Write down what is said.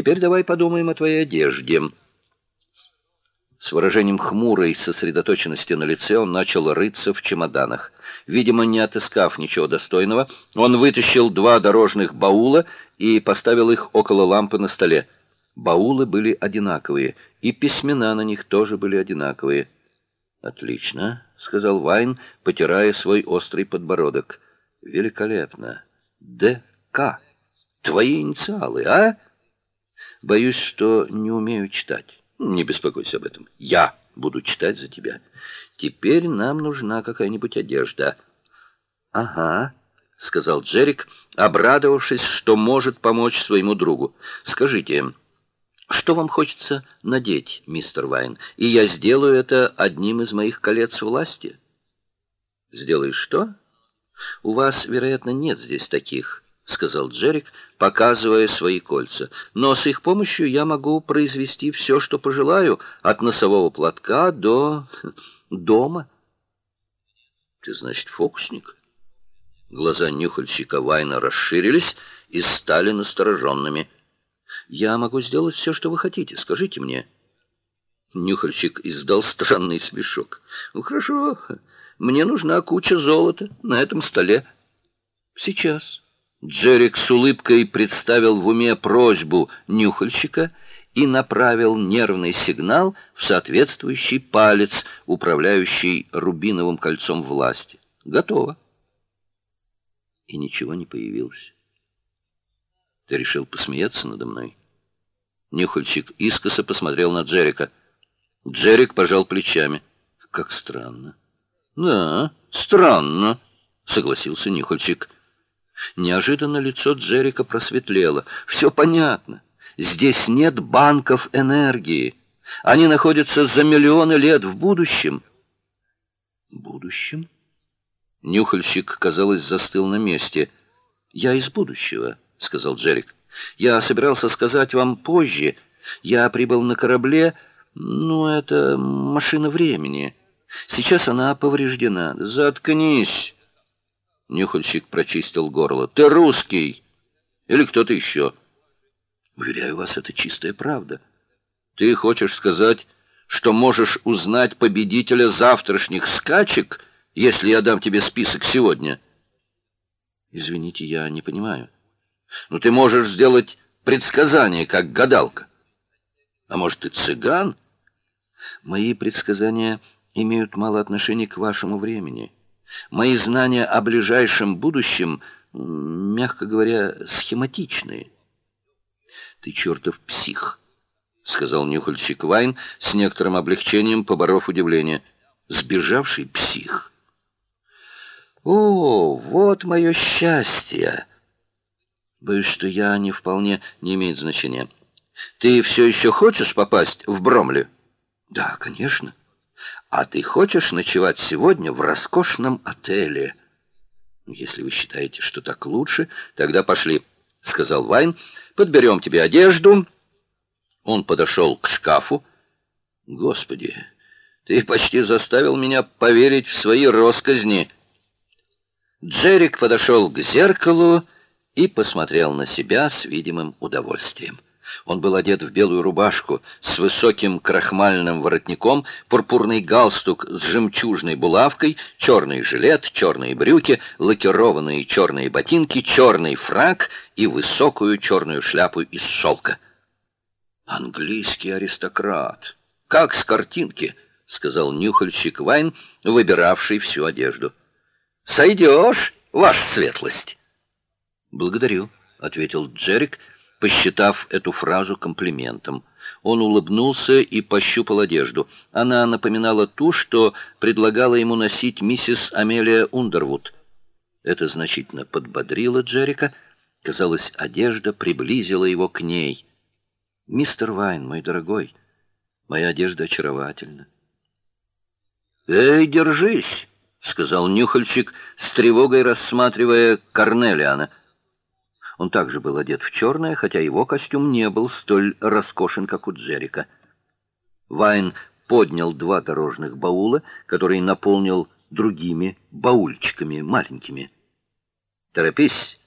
Теперь давай подумаем о твоей одежде. С выражением хмурой сосредоточенности на лице он начал рыться в чемоданах. Видимо, не отыскав ничего достойного, он вытащил два дорожных баула и поставил их около лампы на столе. Баулы были одинаковые, и письмена на них тоже были одинаковые. Отлично, сказал Вайн, потирая свой острый подбородок. Великолепно. ДК. Твои инициалы, а? Боюсь, что не умею читать. Не беспокойся об этом. Я буду читать за тебя. Теперь нам нужна какая-нибудь одежда. Ага, сказал Джерик, обрадовавшись, что может помочь своему другу. Скажите, что вам хочется надеть, мистер Вайн? И я сделаю это одним из моих колец власти. Сделаешь что? У вас, вероятно, нет здесь таких сказал Джерик, показывая свои кольца. Но с их помощью я могу произвести все, что пожелаю, от носового платка до дома. Ты, значит, фокусник? Глаза нюхальщика Вайна расширились и стали настороженными. Я могу сделать все, что вы хотите, скажите мне. Нюхальщик издал странный смешок. Ну хорошо. Мне нужна куча золота на этом столе. Сейчас. Джерик с улыбкой представил в уме просьбу нюхальщика и направил нервный сигнал в соответствующий палец, управляющий рубиновым кольцом власти. Готово. И ничего не появилось. Ты решил посмеяться надо мной? Нюхальщик искоса посмотрел на Джерика. Джерик пожал плечами. Как странно. Да, странно, согласился Нюхальщик. Неожиданно лицо Джерика просветлело. Все понятно. Здесь нет банков энергии. Они находятся за миллионы лет в будущем. Будущем? Нюхальщик, казалось, застыл на месте. Я из будущего, сказал Джерик. Я собирался сказать вам позже. Я прибыл на корабле, ну это машина времени. Сейчас она повреждена. Заткнись. Нюхальщик прочистил горло. Ты русский или кто-то еще?» Уверяю вас, это чистая правда. Ты хочешь сказать, что можешь узнать победителя завтрашних скачек, если я дам тебе список сегодня? Извините, я не понимаю. Ну ты можешь сделать предсказание, как гадалка. А может, ты цыган? Мои предсказания имеют мало отношения к вашему времени. Мои знания о ближайшем будущем, мягко говоря, схематичные. Ты чертов псих, сказал нюхальщик Вайн с некоторым облегчением, поборов удивление. Сбежавший псих. О, вот мое счастье. Боюсь, что я не вполне не имеет значения. Ты все еще хочешь попасть в Бромли? Да, конечно. А ты хочешь ночевать сегодня в роскошном отеле? Если вы считаете, что так лучше, тогда пошли, сказал Вайн. Подберем тебе одежду. Он подошел к шкафу. Господи, ты почти заставил меня поверить в свои росказни. Джерик подошел к зеркалу и посмотрел на себя с видимым удовольствием. Он был одет в белую рубашку с высоким крахмальным воротником, пурпурный галстук с жемчужной булавкой, черный жилет, черные брюки, лакированные черные ботинки, черный фрак и высокую черную шляпу из шелка. Английский аристократ, как с картинки, сказал нюхальщик Вайн, выбиравший всю одежду. Сойдешь, ваша светлость. Благодарю, ответил Джерик посчитав эту фразу комплиментом. Он улыбнулся и пощупал одежду. Она напоминала ту, что предлагала ему носить миссис Амелия Ундервуд. Это значительно подбодрило Джерика. Казалось, одежда приблизила его к ней. Мистер Вайн, мой дорогой, моя одежда очаровательна. Эй, держись, сказал нюхальщик с тревогой рассматривая Корнелиана. Он также был одет в черное, хотя его костюм не был столь роскошен, как у Джерика. Вайн поднял два дорожных баула, которые наполнил другими баульчиками маленькими. "Торопись",